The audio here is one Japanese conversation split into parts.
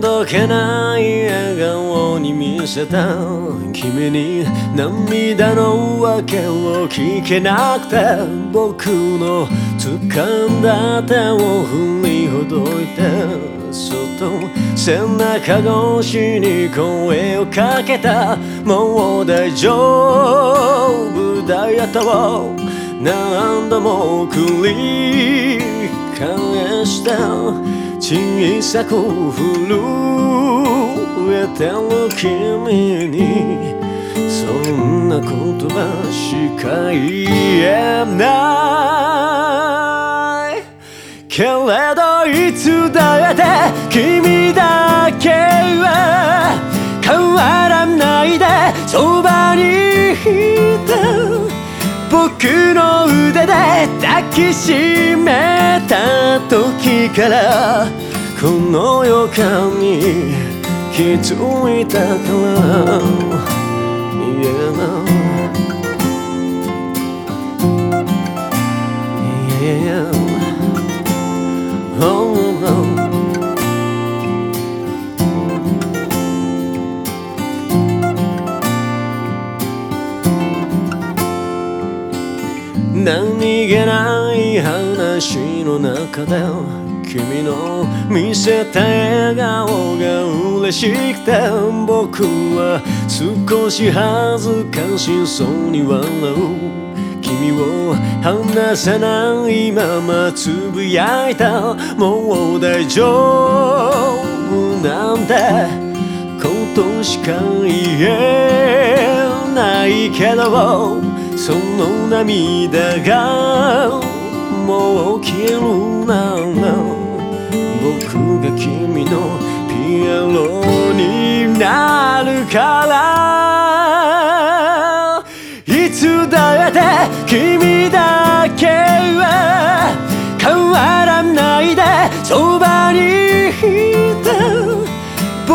どけない笑顔に見せた君に涙の訳を聞けなくて僕の掴んだ手を振りほどいてそっと背中越しに声をかけた。もう大丈夫だよ。と何度も繰り返した小さく震えてる君にそんな言葉しか言えない。けれどいつだって君だけは変わらないで。そばにいて僕の腕で抱きしめた時からこの予感に気づいたから言えない Yeah. Oh, no. 何気ない話の中で君の見せた笑顔が嬉しくて僕は少し恥ずかしそうに笑う君を離さないままつぶやいた。もう大丈夫なんて。ことしか言えないけど。その涙がもう消えるなら僕が君のピアノになるからいつだって君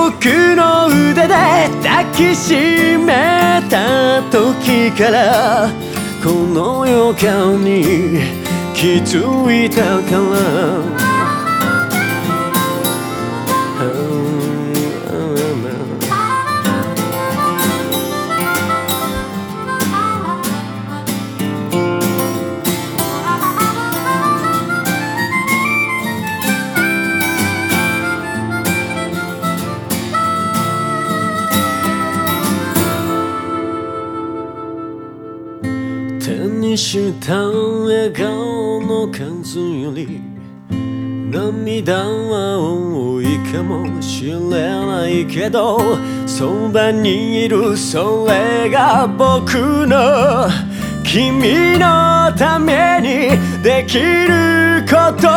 僕の腕で抱きしめた時からこの予感に気づいたから。にした笑顔の数より涙は多いかもしれないけどそばにいるそれが僕の君のためにできること。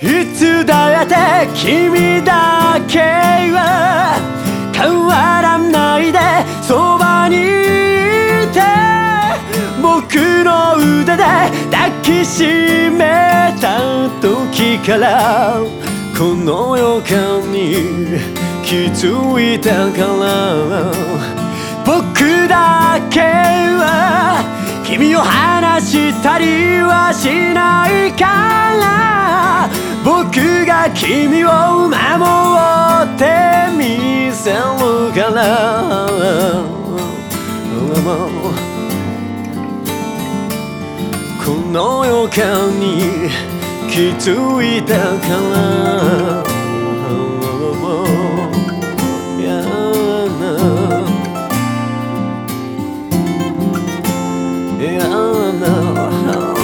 いつだって君だけは変わらないでそばにいて僕の腕で抱きしめた時からこの予感に気づいたから僕だけは君を離したりはしないから僕が君を守ってみせるからこの予感に気づいたから Yeah, I know.